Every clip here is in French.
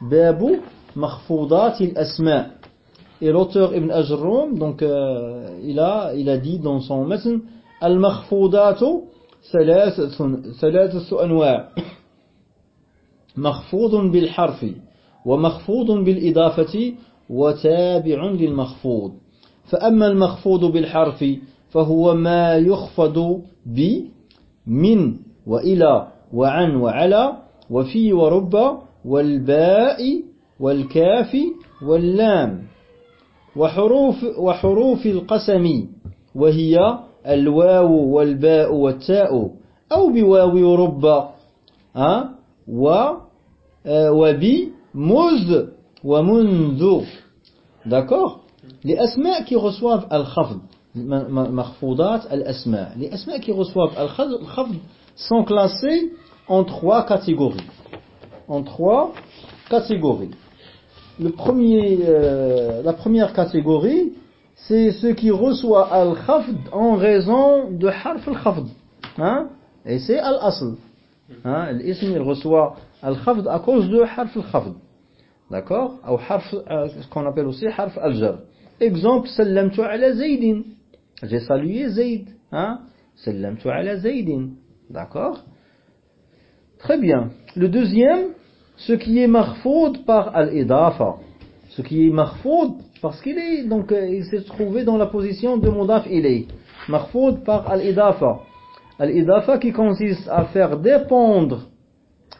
Babu Makhfoudat al-Asma. Et l'auteur Ibn Ajrum, donc, euh, il, a, il a dit dans son matn Al-Makhfoudat ثلاثة أنواع مخفوض بالحرف ومخفوض بالإضافة وتابع للمخفوض فأما المخفوض بالحرف فهو ما يخفض ب من وإلى وعن وعلى وفي ورب والباء والكاف واللام وحروف, وحروف القسم وهي الواو والباء والتاء أو بواو ربا و آه، وب مز ومنذ. داكور؟ لأسماء كي غصواف الخفض. مخفوضات الأسماء. لأسماء كي غصواف الخفض سون كلاسي en trois catégories. En trois catégories le premier, euh, la première catégorie, c'est ce qui reçoit al-khafd en raison de harf al-khafd. Hein? Et c'est al-asl. Hein? L'ism, reçoit al-khafd à cause de harf al-khafd. D'accord? Ou harf, euh, ce qu'on appelle aussi harf al-jar. Exemple, sallamtu ala zaydin. J'ai salué Zayd. Hein? Sallamtu ala zaydin. D'accord? Très bien. Le deuxième, ce qui est marfoud par al-idafa. Ce qui est marfoud parce qu'il est donc euh, il s'est trouvé dans la position de mudaf ilay. Marfoud par al-idafa. Al-idafa qui consiste à faire dépendre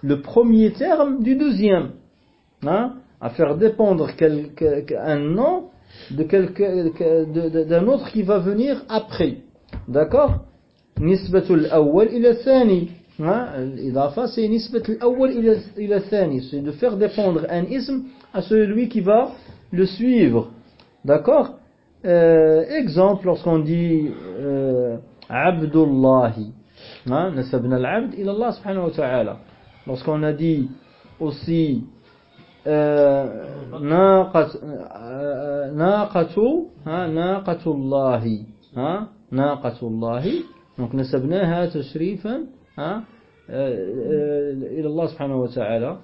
le premier terme du deuxième. Hein? À faire dépendre un nom d'un autre qui va venir après. D'accord? Nisbatul ila. L'idafa, c'est nisbat al-awwal ila thani. C'est de faire dépendre un ism à celui qui va le suivre. D'accord euh, Exemple, lorsqu'on dit euh, Abdullahi. Nasabna al-abd ila Allah subhanahu wa ta'ala. Lorsqu'on a dit aussi ناقة ناقة ناقة الله ناقة الله donc نسبناها تشريفا إلى الله سبحانه وتعالى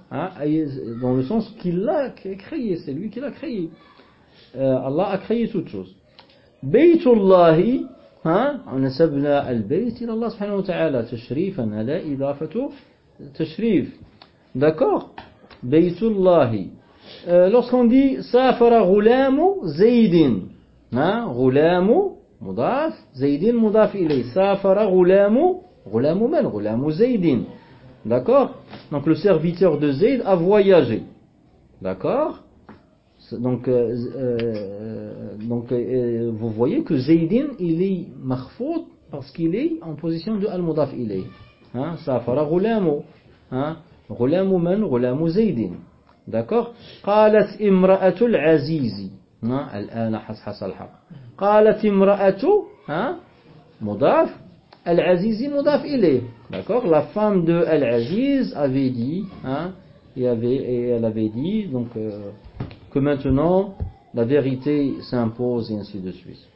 dans le sens qu'il l'a créé c'est lui qui l'a créé Allah a créé toute chose بيت الله ها نسبنا البيت إلى الله سبحانه وتعالى تشريفا هذا إضافة تشريف d'accord بيت الله lorsqu'on dit سافر غلام زيد ها غلام مضاف زيد مضاف إليه سافر غلام غلام من غلام زيد d'accord donc le serviteur de Zayd a voyagé d'accord donc euh, euh, donc euh, vous voyez que Zaydin il est makhfoud parce qu'il est en position de al-mudaf ilayh hein safara غلام hein غلام من غلام زيد d'accord قالت امرأة العزيز ها الآن حصل الحق قالت امرأة ها Al-Aziz est mudaf. D'accord? La femme de Al-Aziz avait dit, hein, et, avait, et elle avait dit, donc, euh, que maintenant, la vérité s'impose et ainsi de suite.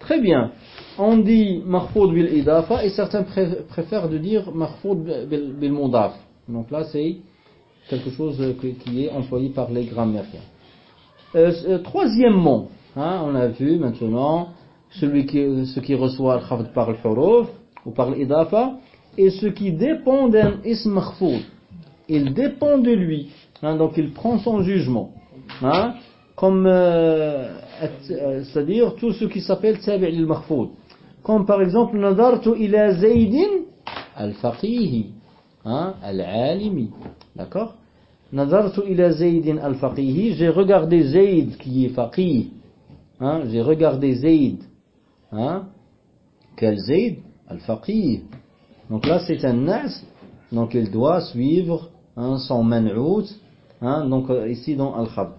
Très bien. On dit marfoud bil idafa et certains préfèrent de dire marfoud bil, bil. Donc là, c'est quelque chose qui est employé par les grammairiens. Euh, euh, troisièmement, hein, on a vu maintenant celui qui, ce qui reçoit le khafd par le huruf, ou par l'idafa, et ce qui dépend d'un ism makhfoud. Il dépend de lui. Hein, donc il prend son jugement. Hein, comme, euh, euh, c'est-à-dire tout ce qui s'appelle tabi' al-makhfoud. Comme par exemple, nadartu ila zaydin al-faqihi, hein, al-alimi. D'accord? Nadartu ila zaydin al-faqihi, j'ai regardé Zayd qui est faqih. J'ai regardé Zayd. Quel Zayd? Al-faqih. Donc là, c'est un nas, donc il doit suivre hein, son man'out, hein, donc euh, ici dans al-khab.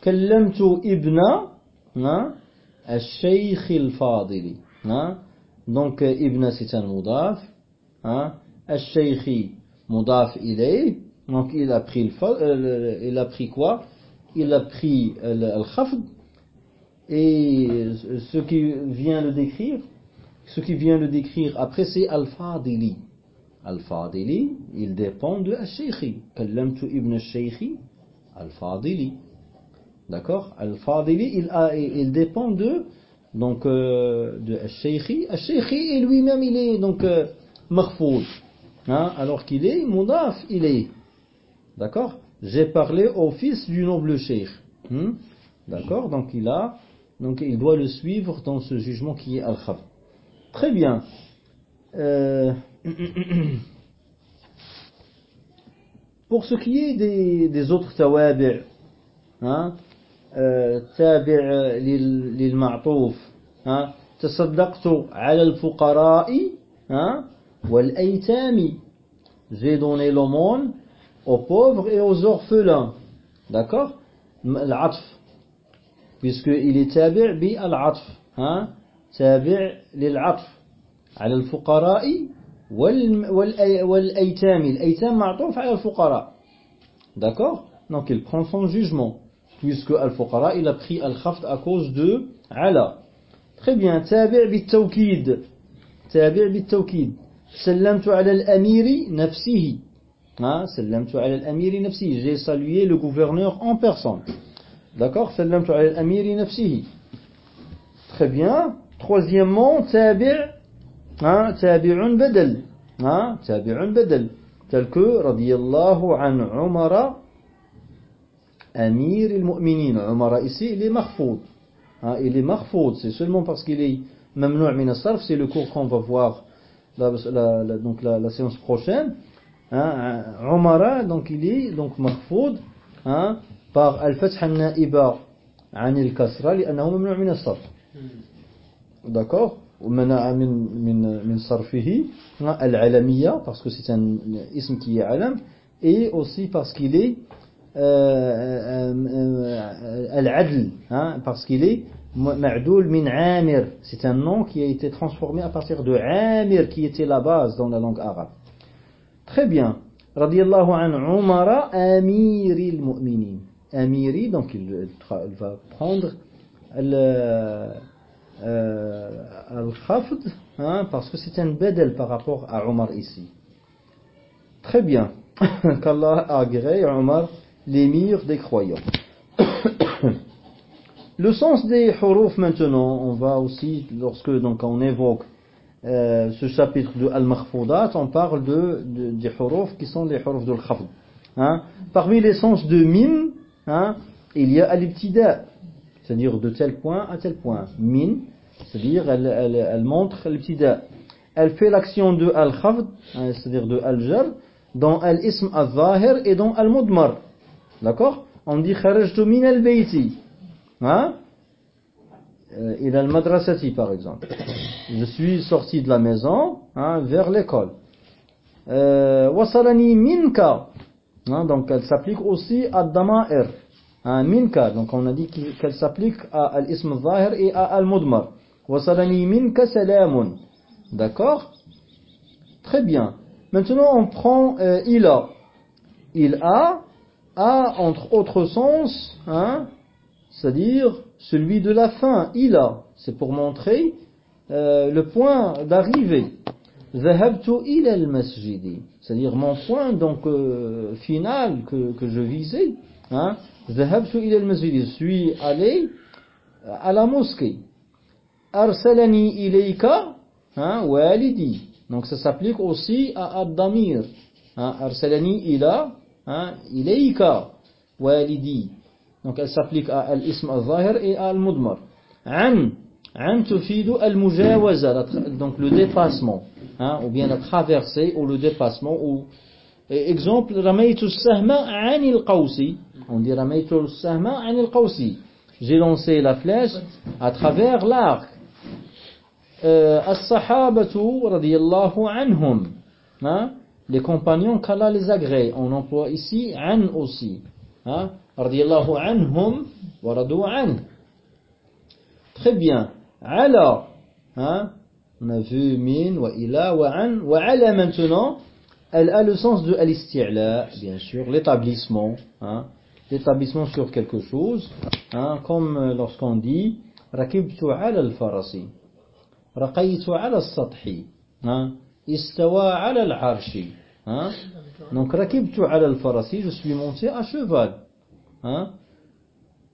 Kallamtu ibna hein, al-shaykh al-fadili. Donc euh, ibna c'est un mudaf, al-shaykhi mudaf ilayh, donc il a pris le, euh, il a pris quoi? Il a pris al-khafd et ce qui vient le décrire ce qui vient le décrire après c'est Al-Fadili. Al-Fadili, il dépend de Al-Shaykhi. Kallamtu ibn Al-Shaykhi. Al-Fadili. D'accord? Al-Fadili, il, il, dépend de donc euh, de Al-Shaykhi. Al-Shaykhi, lui-même, il est donc euh, hein, alors qu'il est Moudaf, il est. D'accord? J'ai parlé au fils du noble Sheikh. Hmm? D'accord? Donc il a, donc il doit le suivre dans ce jugement qui est Al-Khaf. Très bien. Euh, pour ce qui est des, des autres tawabi', hein, تابع للمعطوف ها تصدقت على الفقراء ها والأيتام j'ai donné l'aumône aux pauvres et aux orphelins d'accord العطف puisqu'il est تابع بالعطف ها تابع للعطف على الفقراء والأيتام. الأيتام معطوف على الفقراء. داكور دونك il prend son jugement puisque الفقراء il a pris الخفض à cause de على très bien. تابع بالتوكيد. تابع بالتوكيد. سلمت على الأمير نفسه. ها سلمت على الأمير نفسه. J'ai salué لو gouverneur اون بيرسون d'accord? سلمت على الأمير نفسه. Très bien. Troisièmement, tabi' hein? tabi'un badal. Hein? Tabi'un badal. Tel que, radiyallahu an Umara, Amir al-Mu'minin. Umara ici, il est marfoud. Hein, il est marfoud. C'est seulement parce qu'il est mamnou' min as-sarf. C'est le cours qu'on va voir la, la, la, donc la, la séance prochaine. Hein, Umara, donc il est donc marfoud hein, par al-fath al-na'iba عن الكسرة لأنه ممنوع من الصرف d'accord. Hein, parce que c'est un ism qui est alam et aussi parce qu'il est euh, euh, euh, al-adl hein, parce qu'il est ma'doul min amir. C'est un nom qui a été transformé à partir de amir qui était la base dans la langue arabe. Très bien. Radiyallahu an umara amiri mu'minin. Amiri donc il, va prendre le al-Khafd, hein, parce que c'est un bedel par rapport à Omar ici. Très bien. Qu'Allah agrée Omar l'émir des croyants. Le sens des huruf maintenant, on va aussi, lorsque donc on évoque euh, ce chapitre de Al-Makhfoudat, on parle de, de, des huruf qui sont les huruf de l'khafd. Hein. Parmi les sens de min, hein, il y a al-ibtida, c'est-à-dire de tel point à tel point. Min, c'est-à-dire elle, elle, elle montre l'ibtida. Elle fait l'action de al-khafd, hein, c'est-à-dire de al-jar, dans al-ism al-zahir et dans al-mudmar. D'accord? On dit kharajtu min al-bayti. Hein? Il a le madrasati par exemple. Je suis sorti de la maison hein, vers l'école. Euh, wasalani minka. Hein, donc elle s'applique aussi à dama'ir. Minka. Donc on a dit qu'elle s'applique à l'ism zahir et à al-mudmar. Wasalani minka salamun. D'accord? Très bien. Maintenant on prend euh, il a. Il a entre autres sens, hein, c'est-à-dire celui de la fin, il a. C'est pour montrer euh, le point d'arrivée. C'est-à-dire mon point donc euh, final que, je visais. Hein. Je suis allé à la mosquée. Arsalani ilayka walidi. Donc ça s'applique aussi à ad-damir. Hein, arsalani ila hein, ilayka walidi. Donc elle s'applique à l'ism al-zahir et à al-mudmar. An, an tufidu al-mujawaza, donc le dépassement, ou bien la traversée ou le dépassement. Ou, exemple, ramaytu sahma anil qawsi. On dit ramaytu sahma anil qawsi. J'ai lancé la flèche à travers l'arc. Euh, As-sahabatu radiyallahu anhum. Hein, les compagnons qu'Allah les agrée. On emploie ici an aussi. Hein? Radiallahu anhum wa radu an. Très bien. Ala. Hein? On a vu min wa ila wa an. Wa ala maintenant. Elle a le sens de al bien sûr, l'établissement. L'établissement sur quelque chose. Comme lorsqu'on dit rakibtu ala al-farasi. Raqaytu ala al-sathi. Hein? istawa ala al-arshi. Hein? Donc, rakibtu ala al-farasi, je suis monté à cheval. hein,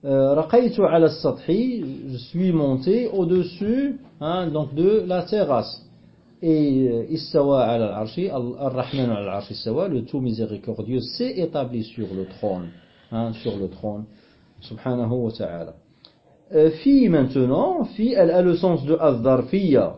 euh, je suis monté au-dessus donc de la terrasse. Et euh, istawa al arshi, al-Rahman al arshi le tout miséricordieux, s'est établi sur le trône, sur le trône, subhanahu wa ta'ala. Euh, fi maintenant, fi elle a le sens de al-Dharfiyya,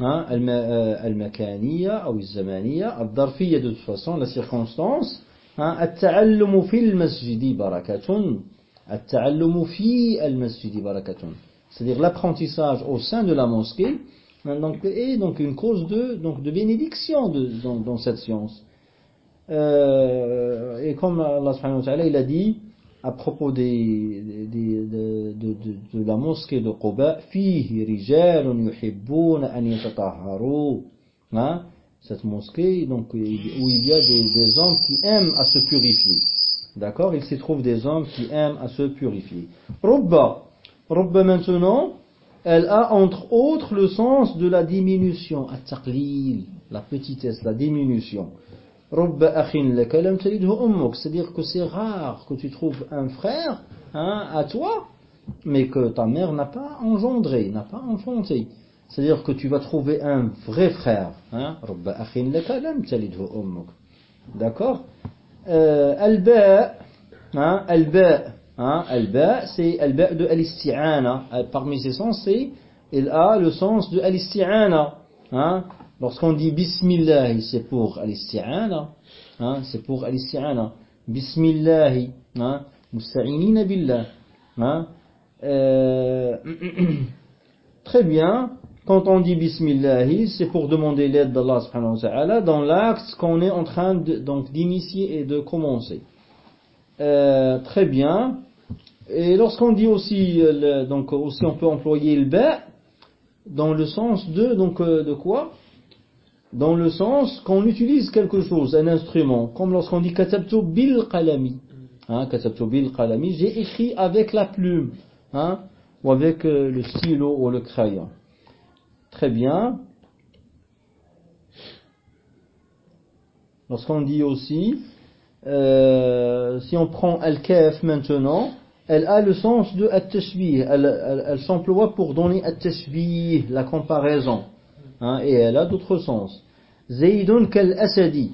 hein, al-Makaniya ou al-Zamaniya, al-Dharfiyya de toute façon, la circonstance, al-Ta'allumu fi al-Masjidi barakatun, al-Ta'allumu fi al-Masjidi barakatun. C'est-à-dire l'apprentissage au sein de la mosquée, Hein, donc, et donc une cause de, donc de bénédiction de, dans, dans, cette science. Euh, et comme Allah subhanahu wa ta'ala, il a dit à propos des, de, la mosquée de Quba, fihi rijalun yuhibbun an. Hein, cette mosquée donc, où il y a des, hommes qui aiment à se purifier. D'accord? Il s'y trouve des hommes qui aiment à se purifier. Rubba. Rubba maintenant, elle a entre autres le sens de la diminution, la petitesse, la diminution. C'est-à-dire que c'est rare que tu trouves un frère hein, à toi, mais que ta mère n'a pas engendré, n'a pas enfanté. C'est-à-dire que tu vas trouver un vrai frère. Hein? D'accord? Euh, Alba, hein, Hein, al-ba, c'est al-ba de al-isti'ana. Euh, parmi ses sens, c'est, il a le sens de al-isti'ana. Hein? Lorsqu'on dit bismillah, c'est pour al-isti'ana. Hein, c'est pour al-isti'ana. Bismillah. Hein, musta'inina billah. Hein. Euh, très bien. Quand on dit bismillah, c'est pour demander l'aide d'Allah subhanahu wa ta'ala dans l'acte qu'on est en train d'initier et de commencer. Euh, très bien. Et lorsqu'on dit aussi, euh, donc aussi on peut employer le ba dans le sens de, donc de quoi? Dans le sens qu'on utilise quelque chose, un instrument, comme lorsqu'on dit katabtu bil qalami. Hein, katabtu bil qalami, j'ai écrit avec la plume, hein, ou avec le stylo ou le crayon. Très bien. Lorsqu'on dit aussi, euh, si on prend al-kaf maintenant, elle a le sens de at-tashbih. Elle, elle, s'emploie pour donner at-tashbih, la comparaison. Hein, et elle a d'autres sens. Zaydun kal-asadi.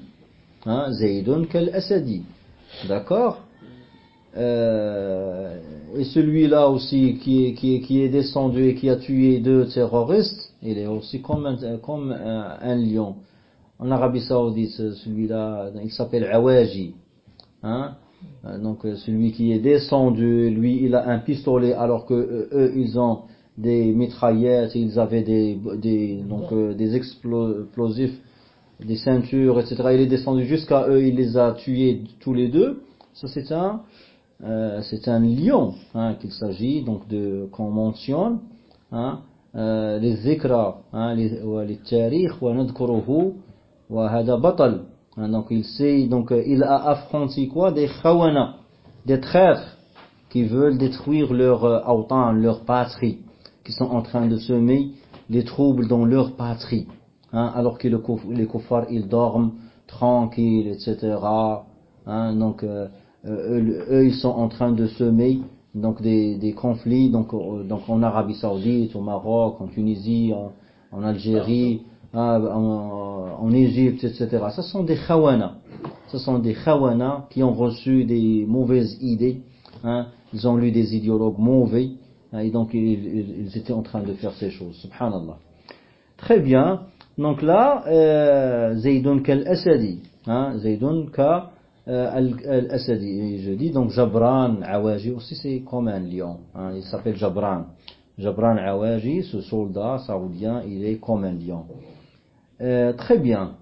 Hein, Zaydun kal-asadi. D'accord? Euh, Et celui-là aussi qui est, descendu et qui a tué deux terroristes, il est aussi comme un lion. En Arabie Saoudite, celui-là, il s'appelle Awaji. Hein euh, donc euh, celui qui est descendu, lui, il a un pistolet, alors que euh, eux, ils ont des mitraillettes, ils avaient des, des donc des explosifs, des ceintures, etc. Il est descendu jusqu'à eux, il les a tués tous les deux. Ça, c'est un, c'est un lion hein, qu'il s'agit donc de qu'on mentionne. Hein, les zikra, hein, les, les tarikh, wa nadkuruhu, wa hada batal. Hein, donc il sait, donc euh, il a affronté quoi? Des khawana, des traîtres qui veulent détruire leur euh, leur patrie, qui sont en train de semer les troubles dans leur patrie. Hein, alors que les kuffars ils dorment tranquilles, etc. Hein, donc euh, eux, eux, ils sont en train de semer donc des, des conflits donc, donc en Arabie Saoudite, au Maroc, en Tunisie, en, en Algérie, ah, en, Égypte, etc. Ce sont des khawana. Ce sont des khawana qui ont reçu des mauvaises idées. Hein. Ils ont lu des idéologues mauvais. Et donc ils, étaient en train de faire ces choses. Subhanallah. Très bien. Donc là, euh, Zaydun kal-Asadi. Hein, Zaydun kal-Asadi. Je dis donc Jabran Awaji aussi c'est comme un lion. Hein, il s'appelle Jabran. Jabran Awaji, ce soldat saoudien, il est comme un lion. Euh, très bien.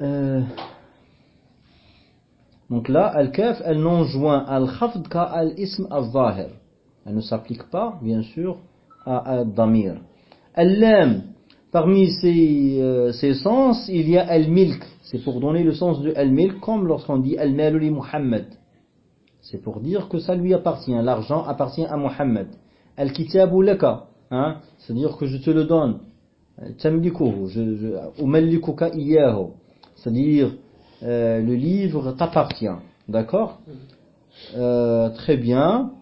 Euh, donc là, al-kaf, elle non joint al-khafd ka al-ism al-zahir. Elle ne s'applique pas, bien sûr, à al-damir. Al-lam, parmi ses, euh, sens, il y a al-milk. C'est pour donner le sens de al-milk, comme lorsqu'on dit al-malu li Muhammad. C'est pour dire que ça lui appartient. L'argent appartient à Muhammad. Al-kitabu laka, hein, c'est-à-dire que je te le donne c'est-à-dire euh, le livre t'appartient d'accord? Euh, très bien.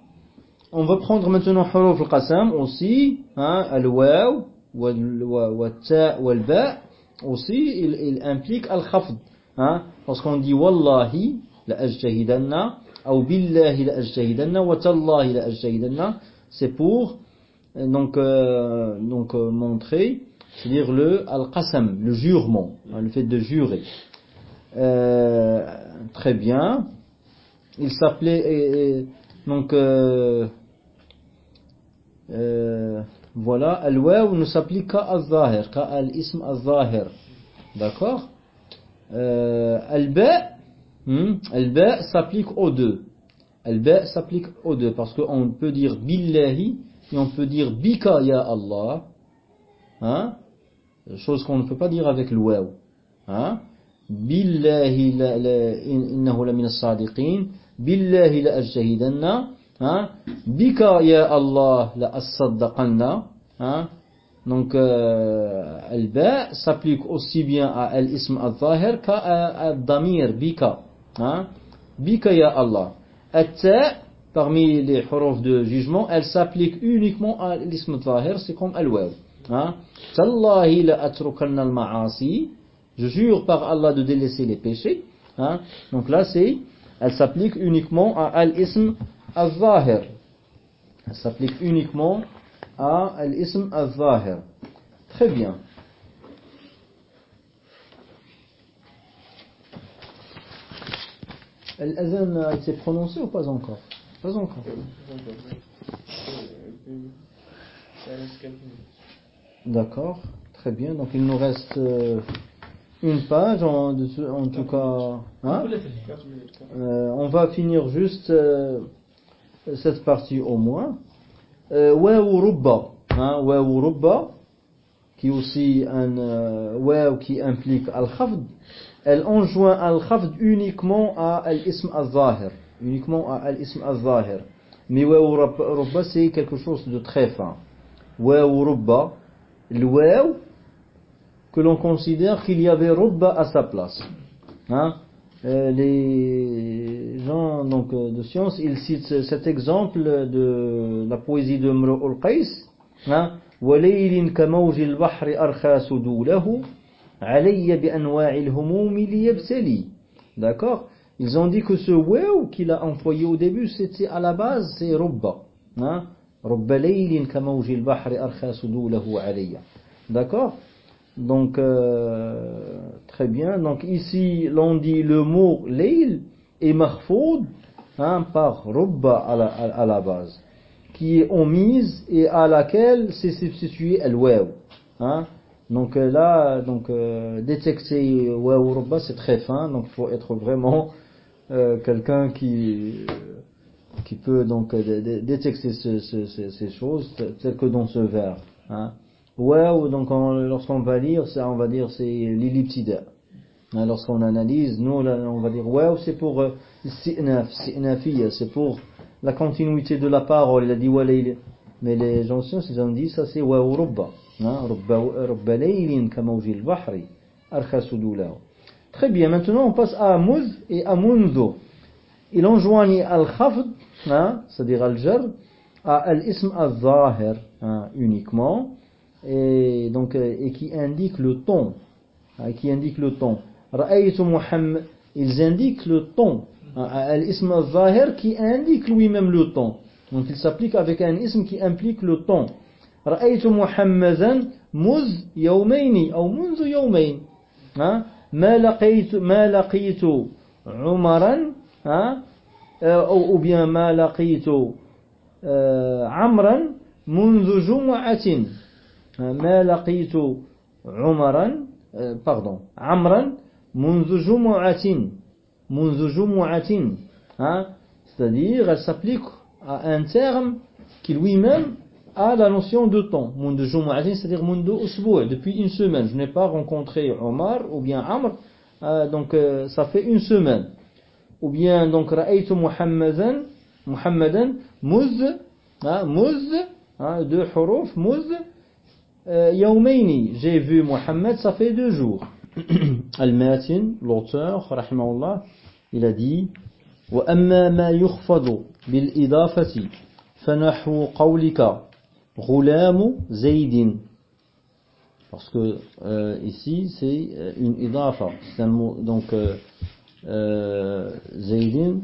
On va prendre maintenant huruf al-qasam aussi, hein, al-waw, wal-ta, wal-ba, aussi, il, il implique al-khafd. Hein, lorsqu'on dit wallahi, la ajtahidanna, ou billahi la ajtahidanna, wa tallahi la ajtahidanna, c'est pour euh, donc, euh, donc euh, montrer, c'est-à-dire le al-qasam, le jurement, hein, le fait de jurer. Euh, très bien. Il s'appelait donc euh, euh, voilà, al-waw ne s'applique qu'à al-zahir, qu'à al-ism al-zahir. D'accord euh, Al-ba, hmm, al-ba s'applique aux deux. Al-ba s'applique aux deux parce qu'on peut dire billahi et on peut dire bika ya Allah. Hein Chose qu'on ne peut pas dire avec le waw. Hein Billahi la, la, innahu la min as-sadiqin. Billahi la ajtahidanna. Hein? Bika ya Allah la as-saddaqanna. Hein? Donc, euh, al-ba s'applique aussi bien à l'ism al-zahir qu'à al-damir, bika. Hein? Bika ya Allah. At-ta, parmi les huruf de jugement, elle s'applique uniquement à l'ism al-zahir, c'est comme al-waw. Tallahi la atrukanna al-ma'asi. Je jure par Allah de délaisser les péchés. Hein? Donc là, c'est, elle s'applique uniquement à l'ism al-zahir. Elle s'applique uniquement à l'ism al-zahir. Très bien. L'azan a été prononcé ou pas encore? Pas encore. D'accord, très bien. Donc il nous reste euh, une page en, tout cas. Hein? Euh, on va finir juste euh, cette partie au moins. Waou rubba, hein, waou rubba, qui aussi un euh, qui implique al-khafd, elle enjoint al-khafd uniquement à l'ism al-zahir, uniquement à l'ism al-zahir. Mais waou rubba c'est quelque chose de très fin. Waou rubba, le waou que l'on considère qu'il y avait rubba à sa place. Hein? Euh, les gens donc, euh, de science, ils citent cet exemple de la poésie de Mro al-Qais. Hein? وَلَيْلٍ كَمَوْجِ الْبَحْرِ أَرْخَى سُدُولَهُ عَلَيَّ بِأَنْوَاعِ الْهُمُومِ لِيَبْسَلِي D'accord Ils ont dit que ce waw qu'il a employé au début, c'était à la base, c'est rubba. Hein? رُبَّ لَيْلٍ كَمَوْجِ الْبَحْرِ أَرْخَى سُدُولَهُ عَلَيَّ D'accord Donc, euh, très bien. Donc ici, l'on dit le mot leil et mahfoud hein, par rubba à la, base, qui est omise et à laquelle s'est substitué waw. Hein. Donc euh, là, donc euh, détecter waw rubba, c'est très fin. Donc il faut être vraiment euh, quelqu'un qui qui peut donc détecter ce, ce, ce, ces choses telles que dans ce vers. Hein. Waouh, donc lorsqu'on va lire, ça, on va dire c'est l'elliptida. Hein, lorsqu'on analyse, nous là, on va dire waouh, c'est pour euh, c'est pour la continuité de la parole. Il a dit walayl. Mais les gens ils ont dit ça c'est waouh rubba. Hein, rubba laylin kamawji al-bahri. Très bien, maintenant on passe à muz et à mundu. Il enjoignit al-khafd, hein, c'est-à-dire al-jar, à l'ism al-zahir uniquement et donc euh, et qui indique le ton, hein, qui indique le ton. Ra'aytu Muhammad, ils indiquent le ton. Hein, al-ism al-zahir qui indique lui-même le ton. Donc il s'applique avec un ism qui implique le ton. رأيت محمدا مذ يومين أو منذ يومين ها ما لقيت ما لقيت عمرا ها أو bien ما لقيت عمرا منذ جمعة ما لقيت عمرا pardon عمرا منذ جمعة منذ جمعة hein, c'est-à-dire elle s'applique à un terme qui lui-même a la notion de temps منذ جمعة c'est-à-dire منذ أسبوع depuis une semaine je n'ai pas rencontré Omar ou bien Amr euh, donc euh, ça fait une semaine ou bien donc رأيت محمدا محمدا مذ hein, مذ hein, deux حروف مذ Yawmaini, j'ai vu Mohammed, ça fait deux jours. Al-Matin, l'auteur, rahimahullah, il a dit وأما ما يخفض بالإضافة فنحو قولك غلام زيد parce que euh, ici c'est euh, une idafa c'est un mot donc euh, euh, Zaydin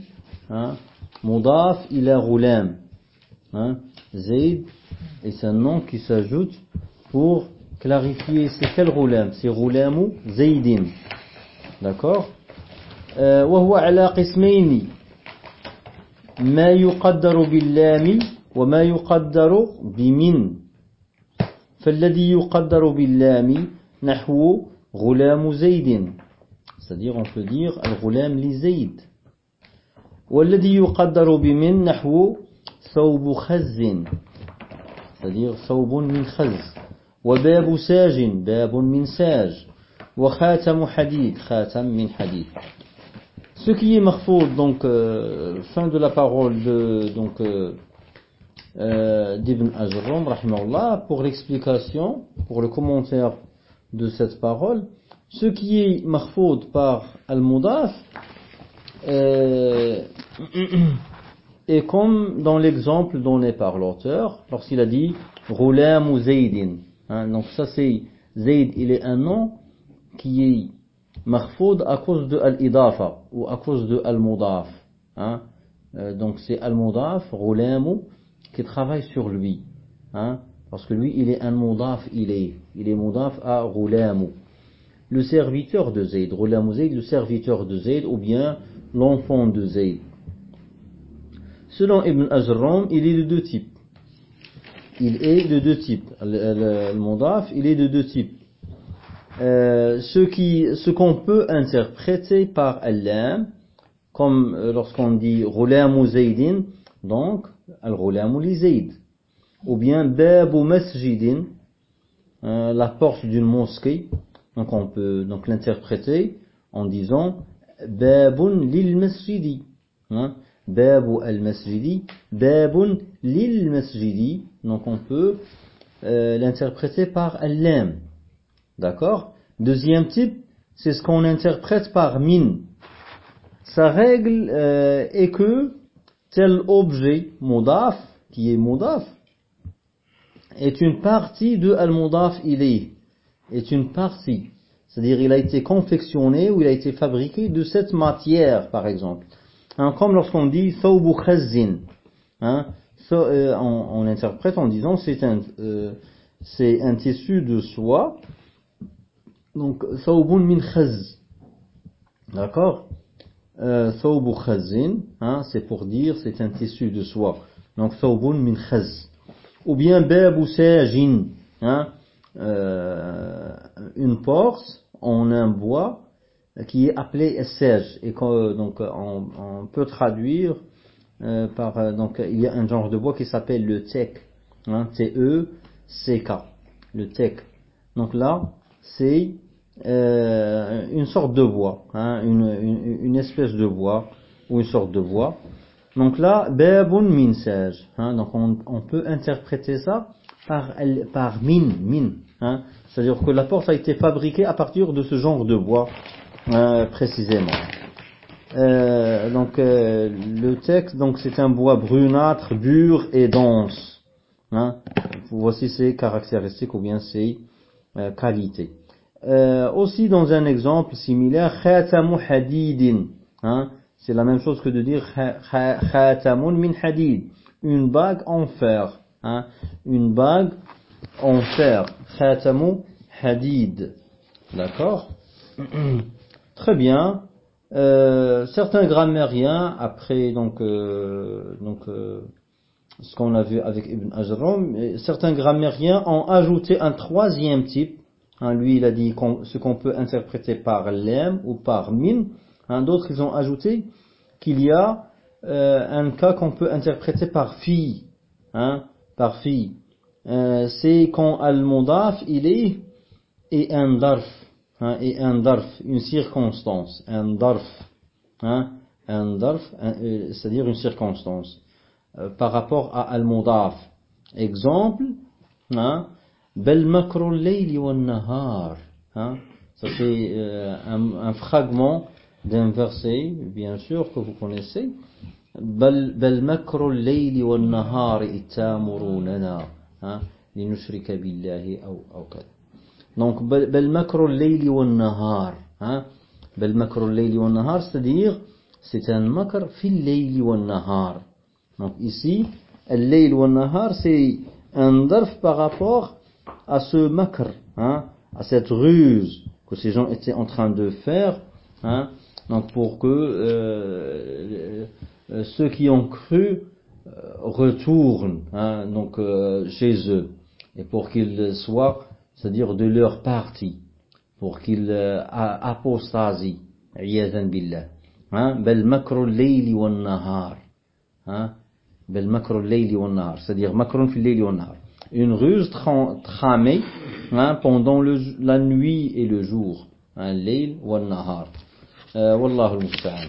hein, mudaf ila ghulam hein, Zayd et c'est un nom qui s'ajoute pour clarifier c'est quel ghulam c'est ghulamu Zaydin. D'accord? وهو على قسمين ما يقدر باللام وما يقدر بمن فالذي يقدر باللام نحو غلام زيد c'est-à-dire on peut dire الغلام لزيد والذي يقدر بمن نحو ثوب خز c'est-à-dire ثوب من خز وباب ساج باب من ساج وخاتم حديد خاتم من حديد Ce qui est marfoud, donc euh, fin de la parole de donc euh, euh, d'Ibn Ajram, rahimahullah, pour l'explication, pour le commentaire de cette parole, ce qui est marfoud par al-mudaf euh, est comme dans l'exemple donné par l'auteur, lorsqu'il a dit Roulam ou Zaydin. Hein, donc ça c'est Zayd, il est un nom qui est marfoud à cause de al-idafa ou à cause de al-mudaf. Hein. Euh, donc c'est al-mudaf, Roulamu, qui travaille sur lui. Hein, parce que lui, il est un mudaf, il est, il est mudaf à Roulamu. Le serviteur de Zayd, Roulamu Zayd, le serviteur de Zayd, ou bien l'enfant de Zayd. Selon Ibn Ajram, il est de deux types. Il est de deux types. Le, le, il est de deux types. Euh, ce qui, ce qu'on peut interpréter par al comme euh, lorsqu'on dit Ghulamu Zaydin, donc al-Ghulamu li Zayd. Ou bien Babu Masjidin, euh, la porte d'une mosquée. Donc on peut donc l'interpréter en disant Babun lil Masjidi. Hein? Babu al-Masjidi, Babun lil Masjidi. Donc on peut euh, l'interpréter par al D'accord? Deuxième type, c'est ce qu'on interprète par min. Sa règle euh, est que tel objet modaf, qui est modaf, est une partie de al-modaf ilayh, est une partie. C'est-à-dire il a été confectionné ou il a été fabriqué de cette matière, par exemple. Hein, comme lorsqu'on dit thawbu khazin, hein, so, euh, on, on, interprète en disant c'est un, euh, c'est un tissu de soie donc, thawbun min khaz. D'accord? Euh, Thawbu khazin, hein, c'est pour dire c'est un tissu de soie. Donc, thawbun min khaz. Ou bien babu sajin, hein, euh, une porte en un bois qui est appelé sage. Et quand, donc, on, on, peut traduire euh, par, euh, donc, il y a un genre de bois qui s'appelle le tek, hein, T-E-C-K, le tek. Donc là, c'est euh, une sorte de bois, hein, une, une, une, espèce de bois ou une sorte de bois. Donc là, babun min sage. Hein, donc on, on, peut interpréter ça par, par min, min. Hein, C'est-à-dire que la porte a été fabriquée à partir de ce genre de bois euh, précisément. Euh, donc euh, le texte, donc c'est un bois brunâtre, dur et dense. Hein. Voici ses caractéristiques ou bien ses euh, qualités. Euh, aussi dans un exemple similaire, khatamu hadidin. Hein, c'est la même chose que de dire khatamun min hadid. Une bague en fer. Hein, une bague en fer. Khatamu hadid. D'accord? Très bien. Euh, certains grammairiens, après donc, euh, donc euh, ce qu'on a vu avec Ibn Ajram, certains grammairiens ont ajouté un troisième type Hein, lui, il a dit ce qu'on peut interpréter par l'em ou par min. Hein, D'autres, ils ont ajouté qu'il y a un cas qu'on peut interpréter par fille. Hein, par fille. C'est quand al-mudaf, il est et un darf Hein, et un darf, une circonstance. Un darf. Hein, un darf, euh, c'est-à-dire une circonstance. Euh, par rapport à al-mudaf. Exemple, hein, Bel makrul layli wan nahar. Hein? Ça c'est euh, un, un, fragment d'un verset, bien sûr, que vous connaissez. بل بل مكر الليل والنهار إذ تامروننا لنشرك بالله أو أو كذا. donc, bel makr al-layli wa nahar. Hein? Bel makr al-layli wa nahar, c'est-à-dire, c'est un makr fil layli wa nahar. Donc ici, al-layl wa nahar, c'est un darf par rapport à ce makr, hein, à cette ruse que ces gens étaient en train de faire, hein, donc pour que euh, euh, ceux qui ont cru euh, retournent hein, donc chez eux et pour qu'ils soient c'est-à-dire de leur parti, pour qu'ils euh, apostasient, iyazan billah. Hein, bel makrul layli wa nahar. Hein, bel makrul layli wa nahar, c'est-à-dire makrun fil layli wa nahar. Une ruse tramée hein, pendant le, la nuit et le jour. Hein, Un layl wa nahar. Euh, Wallahu al-musta'an.